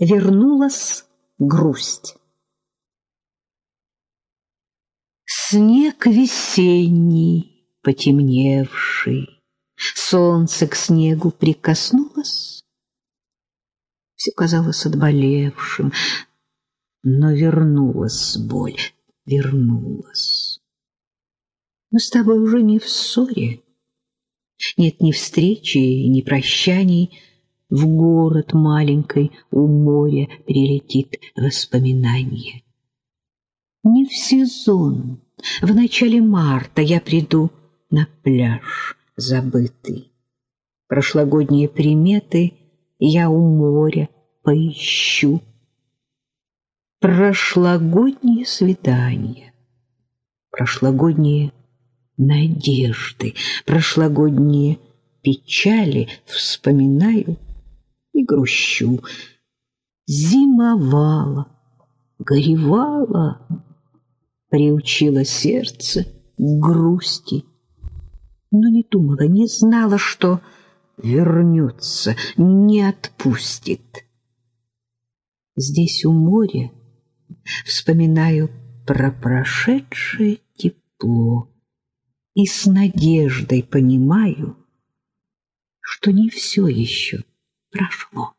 Вернулась грусть. Снег весенний, потемневший, Солнце к снегу прикоснулось. Все казалось отболевшим, но вернулась боль, вернулась. Мы с тобой уже не в ссоре. Нет ни встречи, ни прощаний. В город маленькой у моря прилетит воспоминание. Не в сезон, в начале марта я приду на пляж забытый. Прошлогодние приметы я у моря поищу. Прошлогодние свидания, прошлогодние надежды, прошлогодние печали вспоминаю и грущу. Зимовала, горевала, приучила сердце к грусти, но не думала, не знала, что вернется, не отпустит. Здесь у моря вспоминаю про прошедшее тепло и с надеждой понимаю, что не все еще прошло.